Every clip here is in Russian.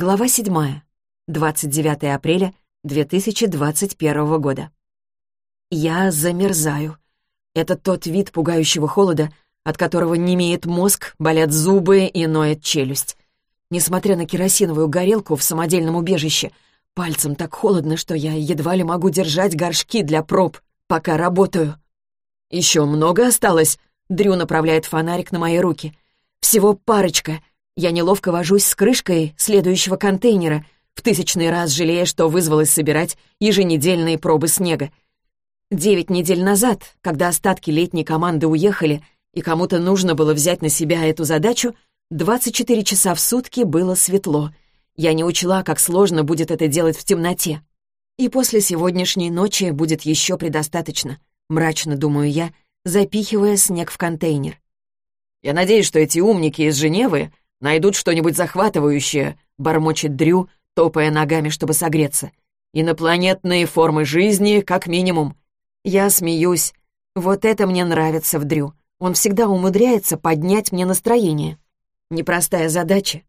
Глава 7. 29 апреля 2021 года. Я замерзаю. Это тот вид пугающего холода, от которого не имеет мозг, болят зубы и ноет челюсть. Несмотря на керосиновую горелку в самодельном убежище, пальцем так холодно, что я едва ли могу держать горшки для проб, пока работаю. «Еще много осталось?» — Дрю направляет фонарик на мои руки. «Всего парочка, я неловко вожусь с крышкой следующего контейнера, в тысячный раз жалея, что вызвалась собирать еженедельные пробы снега. Девять недель назад, когда остатки летней команды уехали, и кому-то нужно было взять на себя эту задачу, 24 часа в сутки было светло. Я не учла, как сложно будет это делать в темноте. И после сегодняшней ночи будет еще предостаточно, мрачно думаю я, запихивая снег в контейнер. «Я надеюсь, что эти умники из Женевы Найдут что-нибудь захватывающее», — бормочет Дрю, топая ногами, чтобы согреться. «Инопланетные формы жизни, как минимум». Я смеюсь. Вот это мне нравится в Дрю. Он всегда умудряется поднять мне настроение. Непростая задача.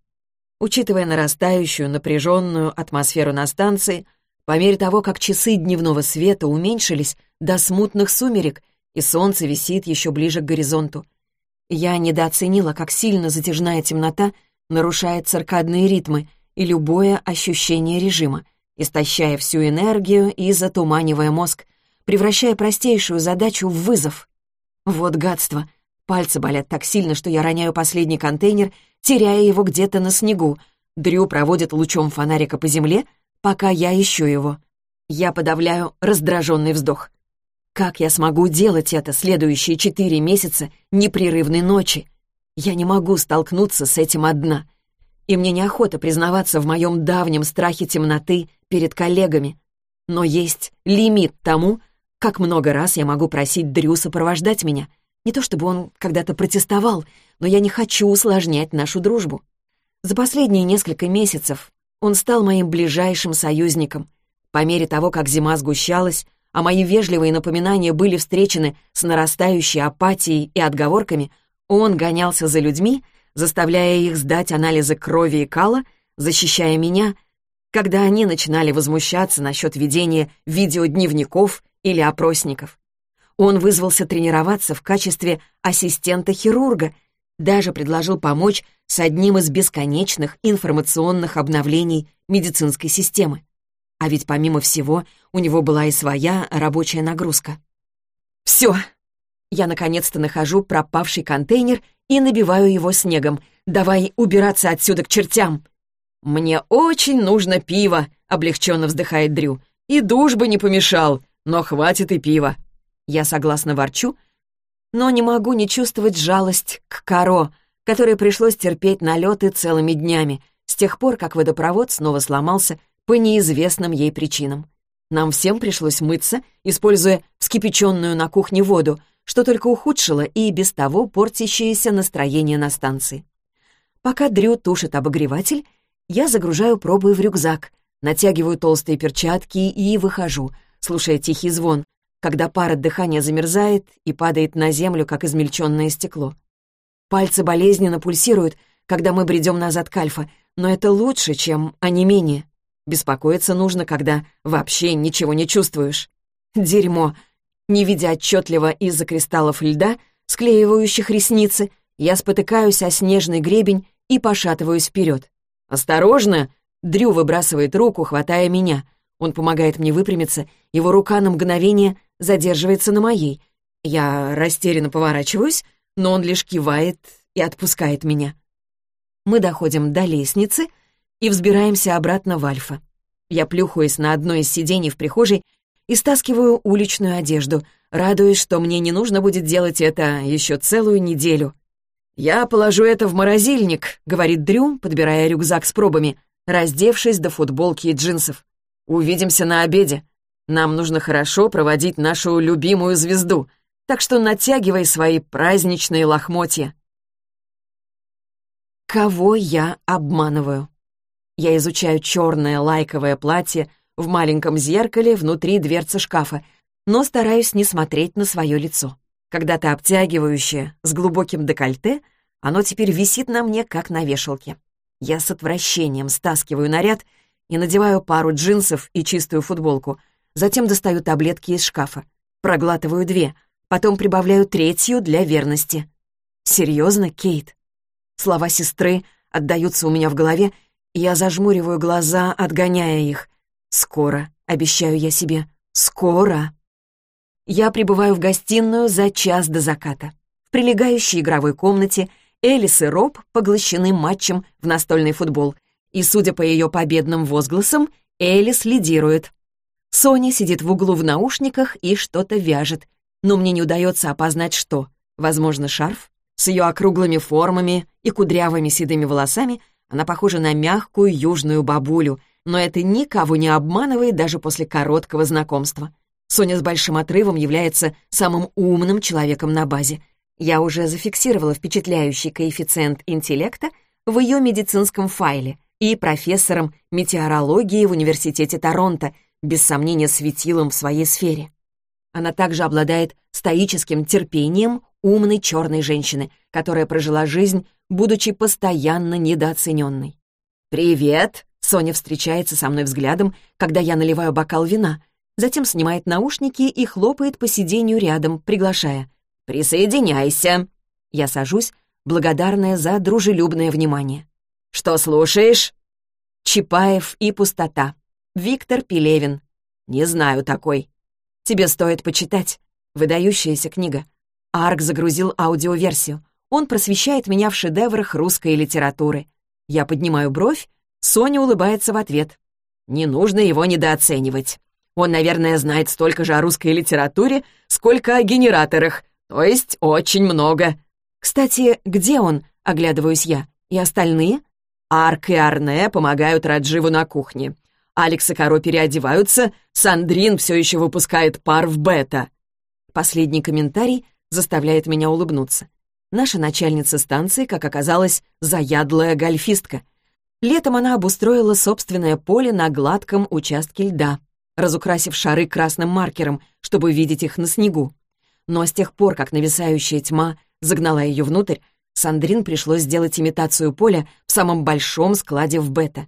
Учитывая нарастающую напряженную атмосферу на станции, по мере того, как часы дневного света уменьшились до смутных сумерек, и солнце висит еще ближе к горизонту, я недооценила, как сильно затяжная темнота нарушает циркадные ритмы и любое ощущение режима, истощая всю энергию и затуманивая мозг, превращая простейшую задачу в вызов. Вот гадство. Пальцы болят так сильно, что я роняю последний контейнер, теряя его где-то на снегу. Дрю проводит лучом фонарика по земле, пока я ищу его. Я подавляю раздраженный вздох. Как я смогу делать это следующие четыре месяца непрерывной ночи? Я не могу столкнуться с этим одна. И мне неохота признаваться в моем давнем страхе темноты перед коллегами. Но есть лимит тому, как много раз я могу просить Дрю сопровождать меня. Не то чтобы он когда-то протестовал, но я не хочу усложнять нашу дружбу. За последние несколько месяцев он стал моим ближайшим союзником. По мере того, как зима сгущалась, а мои вежливые напоминания были встречены с нарастающей апатией и отговорками, он гонялся за людьми, заставляя их сдать анализы крови и кала, защищая меня, когда они начинали возмущаться насчет ведения видеодневников или опросников. Он вызвался тренироваться в качестве ассистента-хирурга, даже предложил помочь с одним из бесконечных информационных обновлений медицинской системы. А ведь помимо всего у него была и своя рабочая нагрузка. «Все!» Я наконец-то нахожу пропавший контейнер и набиваю его снегом. «Давай убираться отсюда к чертям!» «Мне очень нужно пиво!» — облегченно вздыхает Дрю. «И душ бы не помешал, но хватит и пива!» Я согласно ворчу, но не могу не чувствовать жалость к Каро, которой пришлось терпеть налеты целыми днями, с тех пор, как водопровод снова сломался по неизвестным ей причинам. Нам всем пришлось мыться, используя вскипяченную на кухне воду, что только ухудшило и без того портящееся настроение на станции. Пока Дрю тушит обогреватель, я загружаю пробы в рюкзак, натягиваю толстые перчатки и выхожу, слушая тихий звон, когда пар от дыхания замерзает и падает на землю, как измельченное стекло. Пальцы болезненно пульсируют, когда мы бредем назад к Альфа, но это лучше, чем онемение. Беспокоиться нужно, когда вообще ничего не чувствуешь. Дерьмо. Не видя отчетливо из-за кристаллов льда, склеивающих ресницы, я спотыкаюсь о снежный гребень и пошатываюсь вперед. «Осторожно!» Дрю выбрасывает руку, хватая меня. Он помогает мне выпрямиться, его рука на мгновение задерживается на моей. Я растерянно поворачиваюсь, но он лишь кивает и отпускает меня. Мы доходим до лестницы — и взбираемся обратно в Альфа. Я плюхаюсь на одно из сидений в прихожей и стаскиваю уличную одежду, радуясь, что мне не нужно будет делать это еще целую неделю. «Я положу это в морозильник», — говорит Дрю, подбирая рюкзак с пробами, раздевшись до футболки и джинсов. «Увидимся на обеде. Нам нужно хорошо проводить нашу любимую звезду, так что натягивай свои праздничные лохмотья». Кого я обманываю? Я изучаю черное лайковое платье в маленьком зеркале внутри дверцы шкафа, но стараюсь не смотреть на свое лицо. Когда-то обтягивающее, с глубоким декольте, оно теперь висит на мне, как на вешалке. Я с отвращением стаскиваю наряд и надеваю пару джинсов и чистую футболку. Затем достаю таблетки из шкафа. Проглатываю две, потом прибавляю третью для верности. «Серьезно, Кейт?» Слова сестры отдаются у меня в голове, я зажмуриваю глаза, отгоняя их. «Скоро», — обещаю я себе, — «скоро». Я прибываю в гостиную за час до заката. В прилегающей игровой комнате Элис и Роб поглощены матчем в настольный футбол, и, судя по ее победным возгласам, Элис лидирует. Соня сидит в углу в наушниках и что-то вяжет, но мне не удается опознать, что. Возможно, шарф? С ее округлыми формами и кудрявыми седыми волосами она похожа на мягкую южную бабулю, но это никого не обманывает даже после короткого знакомства. Соня с большим отрывом является самым умным человеком на базе. Я уже зафиксировала впечатляющий коэффициент интеллекта в ее медицинском файле и профессором метеорологии в Университете Торонто, без сомнения светилом в своей сфере. Она также обладает стоическим терпением умной черной женщины, которая прожила жизнь, будучи постоянно недооцененной. «Привет!» — Соня встречается со мной взглядом, когда я наливаю бокал вина, затем снимает наушники и хлопает по сиденью рядом, приглашая. «Присоединяйся!» Я сажусь, благодарная за дружелюбное внимание. «Что слушаешь?» «Чапаев и пустота». Виктор Пелевин. «Не знаю такой». «Тебе стоит почитать». Выдающаяся книга. Арк загрузил аудиоверсию. Он просвещает меня в шедеврах русской литературы. Я поднимаю бровь, Соня улыбается в ответ. «Не нужно его недооценивать. Он, наверное, знает столько же о русской литературе, сколько о генераторах, то есть очень много. Кстати, где он, оглядываюсь я, и остальные? Арк и Арне помогают Радживу на кухне. Алекс и Каро переодеваются, Сандрин все еще выпускает пар в бета. Последний комментарий заставляет меня улыбнуться. Наша начальница станции, как оказалось, заядлая гольфистка. Летом она обустроила собственное поле на гладком участке льда, разукрасив шары красным маркером, чтобы видеть их на снегу. Но с тех пор, как нависающая тьма загнала ее внутрь, Сандрин пришлось сделать имитацию поля в самом большом складе в бета.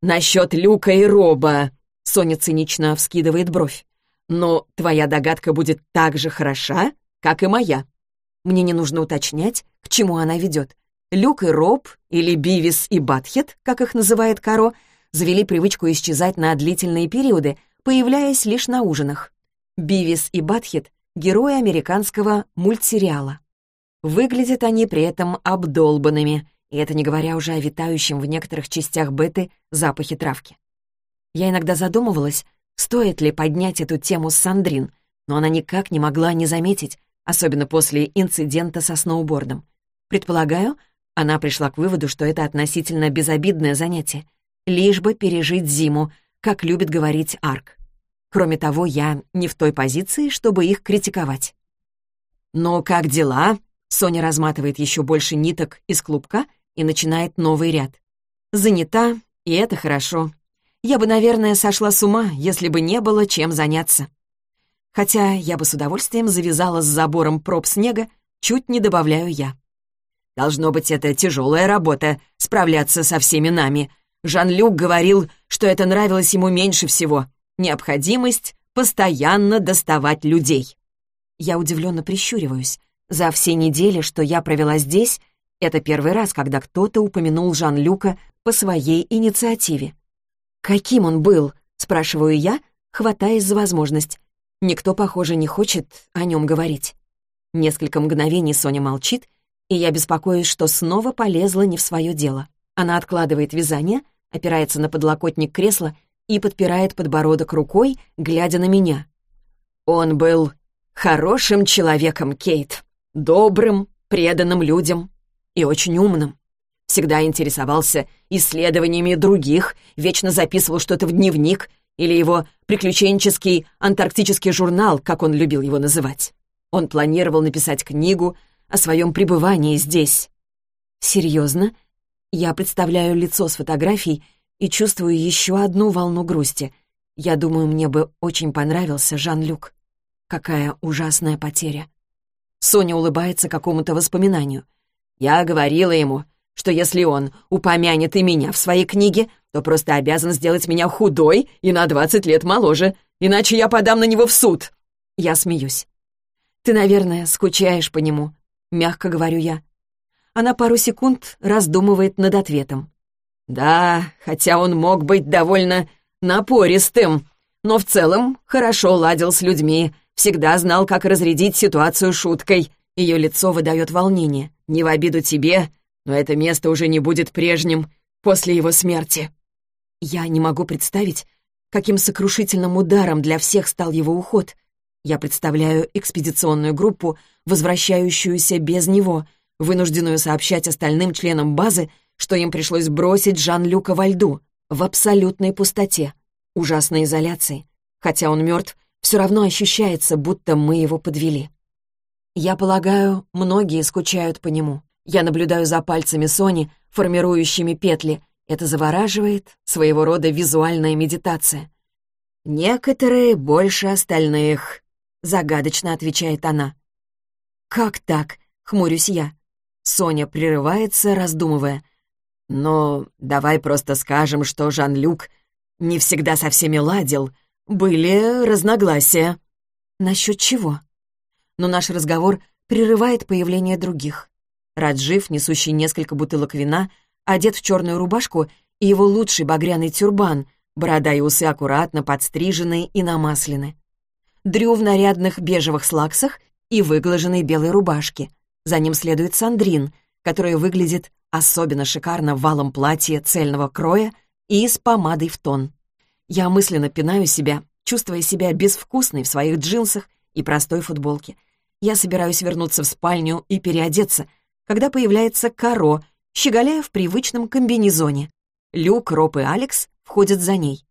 «Насчет Люка и Роба!» — Соня цинично вскидывает бровь. «Но твоя догадка будет так же хороша, как и моя». Мне не нужно уточнять, к чему она ведет. Люк и Роб, или Бивис и Батхет, как их называет Каро, завели привычку исчезать на длительные периоды, появляясь лишь на ужинах. Бивис и Батхет герои американского мультсериала. Выглядят они при этом обдолбанными, и это не говоря уже о витающем в некоторых частях беты запахе травки. Я иногда задумывалась, стоит ли поднять эту тему с Сандрин, но она никак не могла не заметить, особенно после инцидента со сноубордом. Предполагаю, она пришла к выводу, что это относительно безобидное занятие, лишь бы пережить зиму, как любит говорить Арк. Кроме того, я не в той позиции, чтобы их критиковать. «Но как дела?» Соня разматывает еще больше ниток из клубка и начинает новый ряд. «Занята, и это хорошо. Я бы, наверное, сошла с ума, если бы не было чем заняться. Хотя я бы с удовольствием завязала с забором проб снега, чуть не добавляю я. Должно быть, это тяжелая работа — справляться со всеми нами. Жан-Люк говорил, что это нравилось ему меньше всего необходимость постоянно доставать людей. Я удивленно прищуриваюсь. За все недели, что я провела здесь, это первый раз, когда кто-то упомянул Жан-Люка по своей инициативе. «Каким он был?» — спрашиваю я, хватаясь за возможность. Никто, похоже, не хочет о нем говорить. Несколько мгновений Соня молчит, и я беспокоюсь, что снова полезла не в свое дело. Она откладывает вязание, опирается на подлокотник кресла и подпирает подбородок рукой, глядя на меня. Он был хорошим человеком, Кейт, добрым, преданным людям и очень умным. Всегда интересовался исследованиями других, вечно записывал что-то в дневник или его приключенческий антарктический журнал, как он любил его называть. Он планировал написать книгу о своем пребывании здесь. Серьезно? Я представляю лицо с фотографией и чувствую еще одну волну грусти. Я думаю, мне бы очень понравился Жан-Люк. Какая ужасная потеря. Соня улыбается какому-то воспоминанию. Я говорила ему, что если он упомянет и меня в своей книге, то просто обязан сделать меня худой и на 20 лет моложе, иначе я подам на него в суд. Я смеюсь. «Ты, наверное, скучаешь по нему», — мягко говорю я. Она пару секунд раздумывает над ответом. «Да, хотя он мог быть довольно напористым, но в целом хорошо ладил с людьми, всегда знал, как разрядить ситуацию шуткой». Ее лицо выдает волнение. «Не в обиду тебе, но это место уже не будет прежним после его смерти». Я не могу представить, каким сокрушительным ударом для всех стал его уход. Я представляю экспедиционную группу, возвращающуюся без него, вынужденную сообщать остальным членам базы, что им пришлось бросить Жан-Люка во льду, в абсолютной пустоте, ужасной изоляции. Хотя он мертв, все равно ощущается, будто мы его подвели. Я полагаю, многие скучают по нему. Я наблюдаю за пальцами Сони, формирующими петли, это завораживает, своего рода визуальная медитация. «Некоторые больше остальных», — загадочно отвечает она. «Как так?» — хмурюсь я. Соня прерывается, раздумывая. «Но давай просто скажем, что Жан-Люк не всегда со всеми ладил. Были разногласия». «Насчет чего?» Но наш разговор прерывает появление других. Раджив, несущий несколько бутылок вина, — одет в черную рубашку и его лучший багряный тюрбан, борода и усы аккуратно подстрижены и намаслены. Дрю в нарядных бежевых слаксах и выглаженной белой рубашке. За ним следует Сандрин, которая выглядит особенно шикарно в валом платье цельного кроя и с помадой в тон. Я мысленно пинаю себя, чувствуя себя безвкусной в своих джинсах и простой футболке. Я собираюсь вернуться в спальню и переодеться, когда появляется Каро щеголяя в привычном комбинезоне. Люк, Роб и Алекс входят за ней.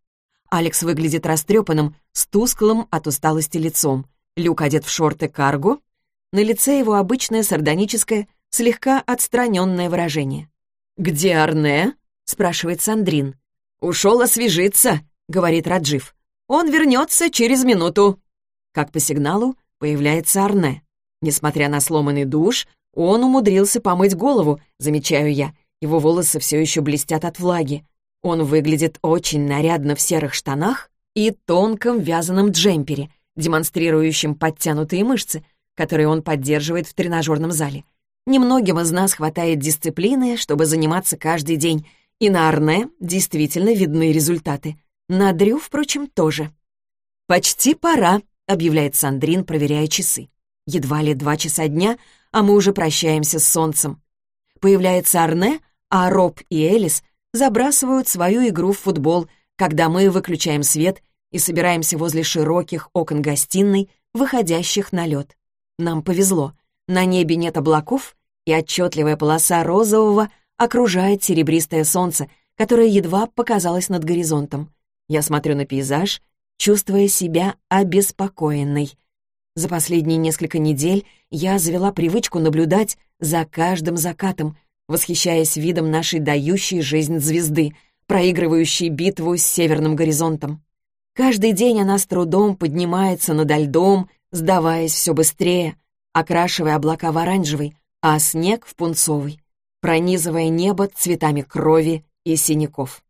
Алекс выглядит растрепанным, с тусклым от усталости лицом. Люк одет в шорты карго. На лице его обычное сардоническое, слегка отстраненное выражение. «Где Арне?» — спрашивает Сандрин. «Ушел освежиться», — говорит Раджив. «Он вернется через минуту». Как по сигналу появляется Арне. Несмотря на сломанный душ, он умудрился помыть голову, замечаю я. Его волосы все еще блестят от влаги. Он выглядит очень нарядно в серых штанах и тонком вязаном джемпере, демонстрирующем подтянутые мышцы, которые он поддерживает в тренажерном зале. Немногим из нас хватает дисциплины, чтобы заниматься каждый день, и на Арне действительно видны результаты. На Дрю, впрочем, тоже. «Почти пора», — объявляет Сандрин, проверяя часы. Едва ли два часа дня, а мы уже прощаемся с солнцем. Появляется Арне, а Роб и Элис забрасывают свою игру в футбол, когда мы выключаем свет и собираемся возле широких окон гостиной, выходящих на лед. Нам повезло. На небе нет облаков, и отчетливая полоса розового окружает серебристое солнце, которое едва показалось над горизонтом. Я смотрю на пейзаж, чувствуя себя обеспокоенной. За последние несколько недель я завела привычку наблюдать за каждым закатом, восхищаясь видом нашей дающей жизнь звезды, проигрывающей битву с северным горизонтом. Каждый день она с трудом поднимается над льдом, сдаваясь все быстрее, окрашивая облака в оранжевый, а снег в пунцовый, пронизывая небо цветами крови и синяков.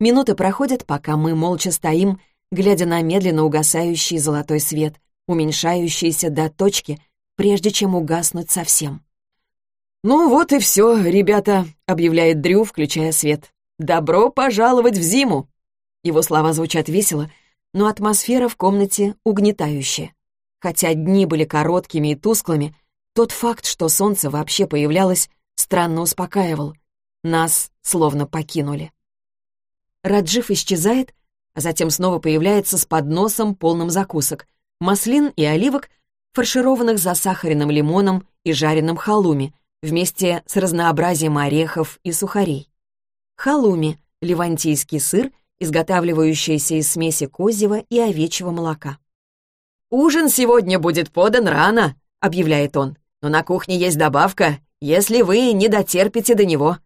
Минуты проходят, пока мы молча стоим, глядя на медленно угасающий золотой свет, уменьшающиеся до точки, прежде чем угаснуть совсем. «Ну вот и все, ребята», — объявляет Дрю, включая свет. «Добро пожаловать в зиму!» Его слова звучат весело, но атмосфера в комнате угнетающая. Хотя дни были короткими и тусклыми, тот факт, что солнце вообще появлялось, странно успокаивал. Нас словно покинули. Раджив исчезает, а затем снова появляется с подносом, полным закусок маслин и оливок, фаршированных засахаренным лимоном и жареным халуми, вместе с разнообразием орехов и сухарей. Халуми — ливантийский сыр, изготавливающийся из смеси козьего и овечьего молока. «Ужин сегодня будет подан рано», — объявляет он, «но на кухне есть добавка, если вы не дотерпите до него».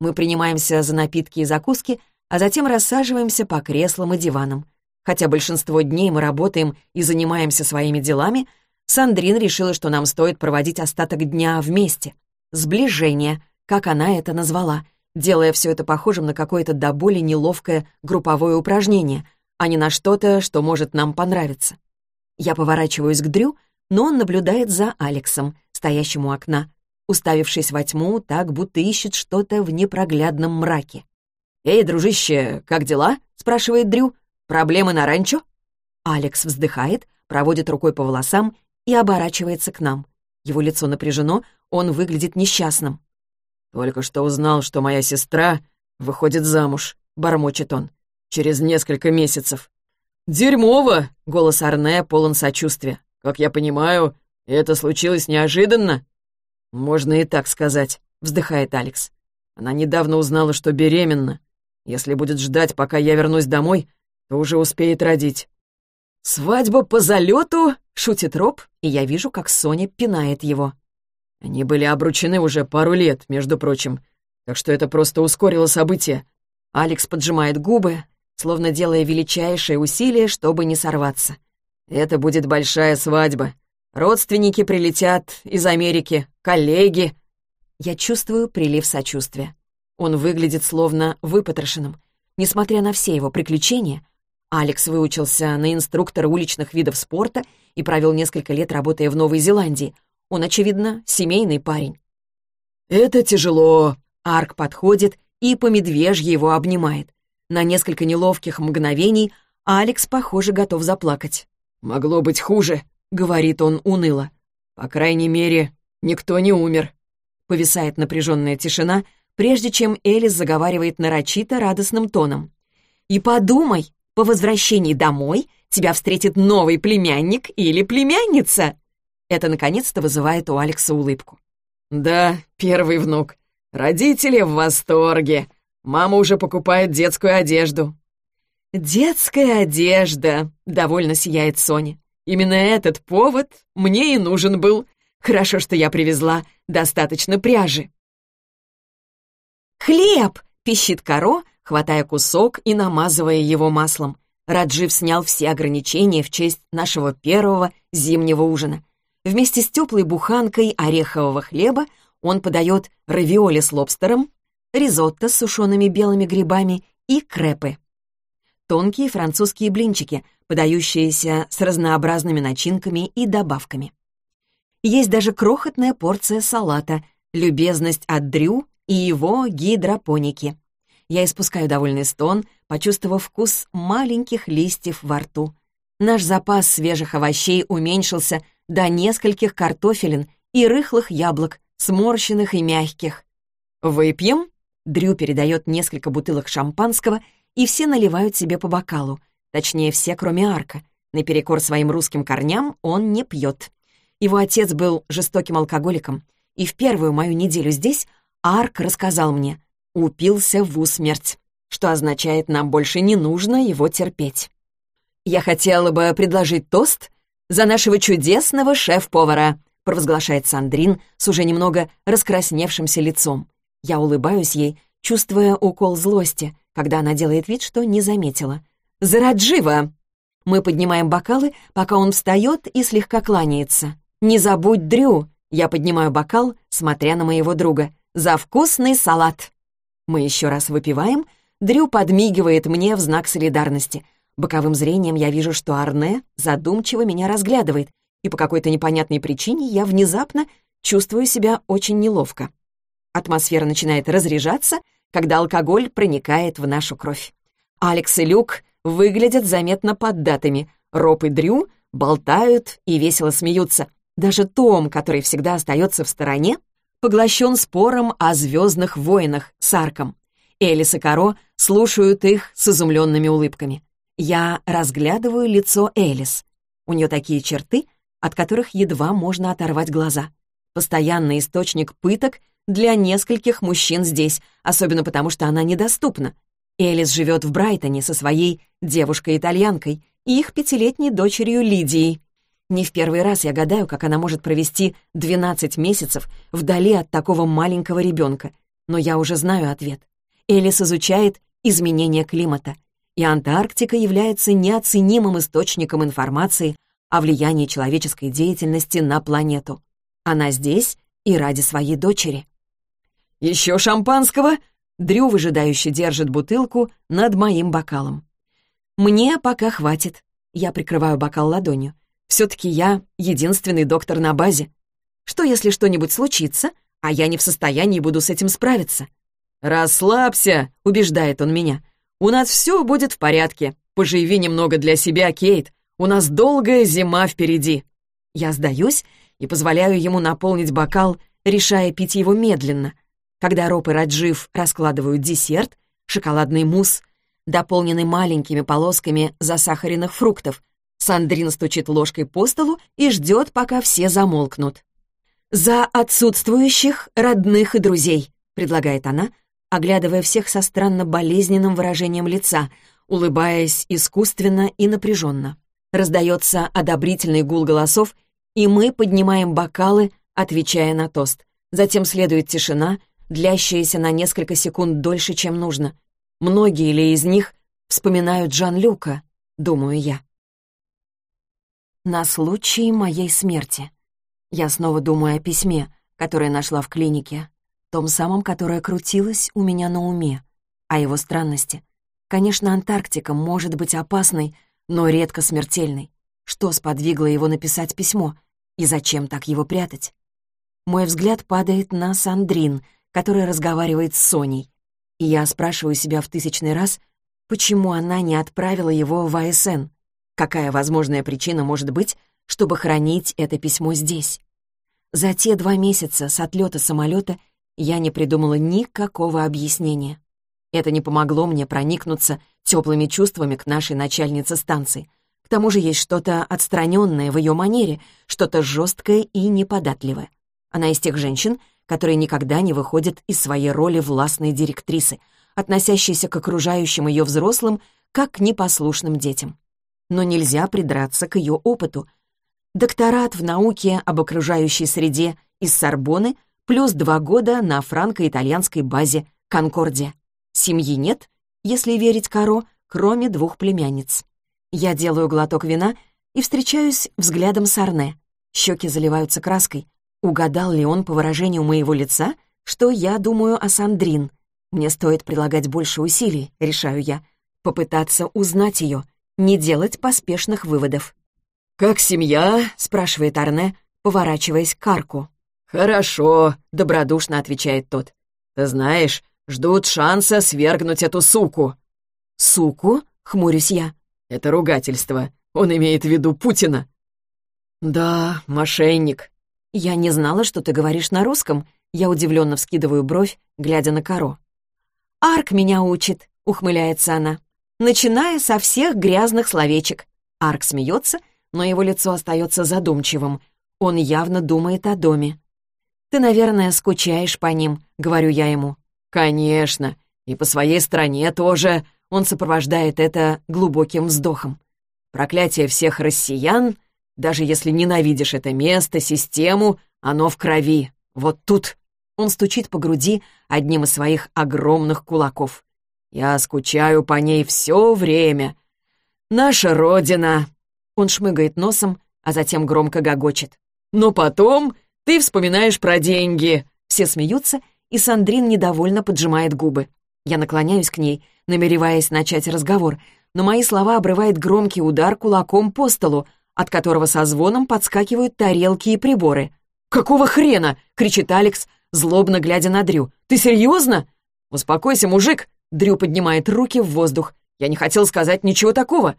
Мы принимаемся за напитки и закуски, а затем рассаживаемся по креслам и диванам. Хотя большинство дней мы работаем и занимаемся своими делами, Сандрин решила, что нам стоит проводить остаток дня вместе. Сближение. как она это назвала, делая все это похожим на какое-то до боли неловкое групповое упражнение, а не на что-то, что может нам понравиться. Я поворачиваюсь к Дрю, но он наблюдает за Алексом, стоящим у окна, уставившись во тьму, так будто ищет что-то в непроглядном мраке. «Эй, дружище, как дела?» — спрашивает Дрю. «Проблемы на ранчо?» Алекс вздыхает, проводит рукой по волосам и оборачивается к нам. Его лицо напряжено, он выглядит несчастным. «Только что узнал, что моя сестра выходит замуж», — бормочет он. «Через несколько месяцев». «Дерьмово!» — голос Арне полон сочувствия. «Как я понимаю, это случилось неожиданно?» «Можно и так сказать», — вздыхает Алекс. «Она недавно узнала, что беременна. Если будет ждать, пока я вернусь домой, то уже успеет родить». «Свадьба по залету?» — шутит Роб, и я вижу, как Соня пинает его. Они были обручены уже пару лет, между прочим, так что это просто ускорило события. Алекс поджимает губы, словно делая величайшее усилие, чтобы не сорваться. Это будет большая свадьба. Родственники прилетят из Америки, коллеги. Я чувствую прилив сочувствия. Он выглядит словно выпотрошенным. Несмотря на все его приключения, Алекс выучился на инструктора уличных видов спорта и провел несколько лет, работая в Новой Зеландии. Он, очевидно, семейный парень. «Это тяжело». Арк подходит и по медвежье его обнимает. На несколько неловких мгновений Алекс, похоже, готов заплакать. «Могло быть хуже», — говорит он уныло. «По крайней мере, никто не умер». Повисает напряженная тишина, прежде чем Элис заговаривает нарочито радостным тоном. «И подумай, по возвращении домой тебя встретит новый племянник или племянница!» Это наконец-то вызывает у Алекса улыбку. «Да, первый внук. Родители в восторге. Мама уже покупает детскую одежду». «Детская одежда!» — довольно сияет Соня. «Именно этот повод мне и нужен был. Хорошо, что я привезла достаточно пряжи». «Хлеб!» — пищит коро, хватая кусок и намазывая его маслом. Раджив снял все ограничения в честь нашего первого зимнего ужина. Вместе с теплой буханкой орехового хлеба он подает равиоли с лобстером, ризотто с сушеными белыми грибами и крепы. Тонкие французские блинчики, подающиеся с разнообразными начинками и добавками. Есть даже крохотная порция салата, любезность от Дрю и его гидропоники. Я испускаю довольный стон, почувствовав вкус маленьких листьев во рту. Наш запас свежих овощей уменьшился до нескольких картофелин и рыхлых яблок, сморщенных и мягких. «Выпьем?» Дрю передает несколько бутылок шампанского, и все наливают себе по бокалу. Точнее, все, кроме Арка. Наперекор своим русским корням он не пьет. Его отец был жестоким алкоголиком, и в первую мою неделю здесь Арк рассказал мне, упился в усмерть, что означает, нам больше не нужно его терпеть. «Я хотела бы предложить тост за нашего чудесного шеф-повара», провозглашает Сандрин с уже немного раскрасневшимся лицом. Я улыбаюсь ей, чувствуя укол злости, когда она делает вид, что не заметила. «За Раджива!» Мы поднимаем бокалы, пока он встает и слегка кланяется. «Не забудь, Дрю!» Я поднимаю бокал, смотря на моего друга. «За вкусный салат!» Мы еще раз выпиваем. Дрю подмигивает мне в знак солидарности. Боковым зрением я вижу, что Арне задумчиво меня разглядывает, и по какой-то непонятной причине я внезапно чувствую себя очень неловко. Атмосфера начинает разряжаться, когда алкоголь проникает в нашу кровь. Алекс и Люк выглядят заметно поддатыми. Роб и Дрю болтают и весело смеются. Даже Том, который всегда остается в стороне, поглощен спором о «Звездных войнах» с Арком. Элис и Каро слушают их с изумленными улыбками. Я разглядываю лицо Элис. У нее такие черты, от которых едва можно оторвать глаза. Постоянный источник пыток для нескольких мужчин здесь, особенно потому, что она недоступна. Элис живет в Брайтоне со своей девушкой-итальянкой и их пятилетней дочерью Лидией. Не в первый раз я гадаю, как она может провести 12 месяцев вдали от такого маленького ребенка. Но я уже знаю ответ. Элис изучает изменения климата, и Антарктика является неоценимым источником информации о влиянии человеческой деятельности на планету. Она здесь и ради своей дочери. Еще шампанского?» Дрю выжидающе держит бутылку над моим бокалом. «Мне пока хватит». Я прикрываю бокал ладонью. «Все-таки я единственный доктор на базе. Что, если что-нибудь случится, а я не в состоянии буду с этим справиться?» «Расслабься», — убеждает он меня. «У нас все будет в порядке. Поживи немного для себя, Кейт. У нас долгая зима впереди». Я сдаюсь и позволяю ему наполнить бокал, решая пить его медленно. Когда Роб и Раджив раскладывают десерт, шоколадный мусс, дополненный маленькими полосками засахаренных фруктов, Сандрин стучит ложкой по столу и ждет, пока все замолкнут. «За отсутствующих родных и друзей», — предлагает она, оглядывая всех со странно болезненным выражением лица, улыбаясь искусственно и напряженно. Раздается одобрительный гул голосов, и мы поднимаем бокалы, отвечая на тост. Затем следует тишина, длящаяся на несколько секунд дольше, чем нужно. Многие ли из них вспоминают Жан-Люка, думаю я. На случай моей смерти. Я снова думаю о письме, которое нашла в клинике, том самом, которое крутилось у меня на уме, о его странности. Конечно, Антарктика может быть опасной, но редко смертельной. Что сподвигло его написать письмо? И зачем так его прятать? Мой взгляд падает на Сандрин, которая разговаривает с Соней. И я спрашиваю себя в тысячный раз, почему она не отправила его в АСН? Какая возможная причина может быть, чтобы хранить это письмо здесь? За те два месяца с отлета самолета я не придумала никакого объяснения. Это не помогло мне проникнуться теплыми чувствами к нашей начальнице станции. К тому же есть что-то отстраненное в ее манере, что-то жесткое и неподатливое. Она из тех женщин, которые никогда не выходят из своей роли властной директрисы, относящейся к окружающим ее взрослым, как к непослушным детям. Но нельзя придраться к ее опыту. Докторат в науке об окружающей среде из Сорбоны плюс два года на франко-итальянской базе «Конкордия». Семьи нет, если верить Каро, кроме двух племянниц. Я делаю глоток вина и встречаюсь взглядом с Арне. Щеки заливаются краской. Угадал ли он по выражению моего лица, что я думаю о Сандрин? Мне стоит прилагать больше усилий, решаю я. Попытаться узнать ее, не делать поспешных выводов. «Как семья?» — спрашивает Арне, поворачиваясь к Арку. «Хорошо», — добродушно отвечает тот. «Ты знаешь, ждут шанса свергнуть эту суку». «Суку?» — хмурюсь я. «Это ругательство. Он имеет в виду Путина». «Да, мошенник». «Я не знала, что ты говоришь на русском». Я удивленно вскидываю бровь, глядя на Каро. «Арк меня учит», — ухмыляется она, начиная со всех грязных словечек. Арк смеется, но его лицо остается задумчивым. Он явно думает о доме. «Ты, наверное, скучаешь по ним», — говорю я ему. «Конечно. И по своей стране тоже». Он сопровождает это глубоким вздохом. «Проклятие всех россиян, даже если ненавидишь это место, систему, оно в крови. Вот тут». Он стучит по груди одним из своих огромных кулаков. «Я скучаю по ней все время. Наша Родина!» Он шмыгает носом, а затем громко гогочет. «Но потом ты вспоминаешь про деньги!» Все смеются, и Сандрин недовольно поджимает губы. Я наклоняюсь к ней, намереваясь начать разговор, но мои слова обрывает громкий удар кулаком по столу, от которого со звоном подскакивают тарелки и приборы. «Какого хрена?» — кричит Алекс, злобно глядя на Дрю. «Ты серьезно?» «Успокойся, мужик!» — Дрю поднимает руки в воздух. «Я не хотел сказать ничего такого!»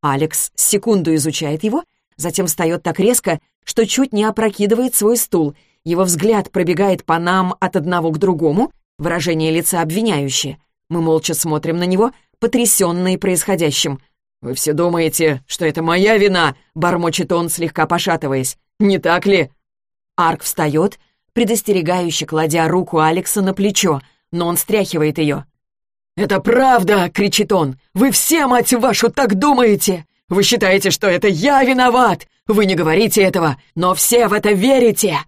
Алекс секунду изучает его, затем встает так резко, что чуть не опрокидывает свой стул. Его взгляд пробегает по нам от одного к другому, выражение лица обвиняющее. Мы молча смотрим на него, потрясенные происходящим. «Вы все думаете, что это моя вина?» — бормочет он, слегка пошатываясь. «Не так ли?» Арк встает, предостерегающе кладя руку Алекса на плечо, но он стряхивает ее. «Это правда!» — кричит он. «Вы все, мать вашу, так думаете! Вы считаете, что это я виноват! Вы не говорите этого, но все в это верите!»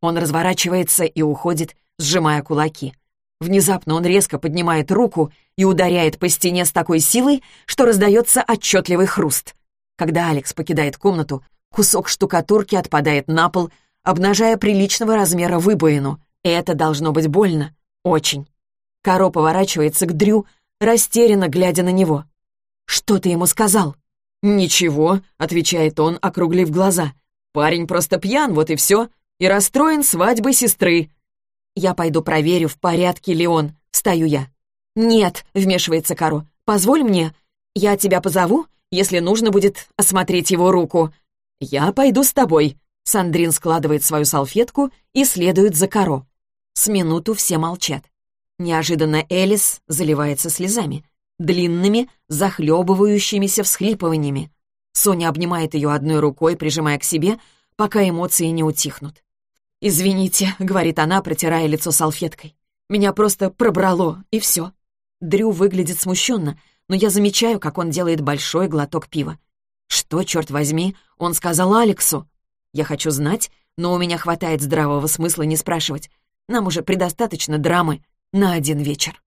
Он разворачивается и уходит, сжимая кулаки. Внезапно он резко поднимает руку и ударяет по стене с такой силой, что раздается отчетливый хруст. Когда Алекс покидает комнату, кусок штукатурки отпадает на пол, обнажая приличного размера выбоину. И это должно быть больно. Очень. Каро поворачивается к Дрю, растерянно глядя на него. «Что ты ему сказал?» «Ничего», — отвечает он, округлив глаза. «Парень просто пьян, вот и все, и расстроен свадьбой сестры». «Я пойду проверю, в порядке ли он», — стою я. «Нет», — вмешивается Каро, — «позволь мне. Я тебя позову, если нужно будет осмотреть его руку». «Я пойду с тобой», — Сандрин складывает свою салфетку и следует за Каро. С минуту все молчат. Неожиданно Элис заливается слезами, длинными, захлебывающимися всхлипываниями. Соня обнимает ее одной рукой, прижимая к себе, пока эмоции не утихнут. «Извините», — говорит она, протирая лицо салфеткой. «Меня просто пробрало, и все». Дрю выглядит смущенно, но я замечаю, как он делает большой глоток пива. Что, черт возьми, он сказал Алексу? Я хочу знать, но у меня хватает здравого смысла не спрашивать. Нам уже предостаточно драмы на один вечер.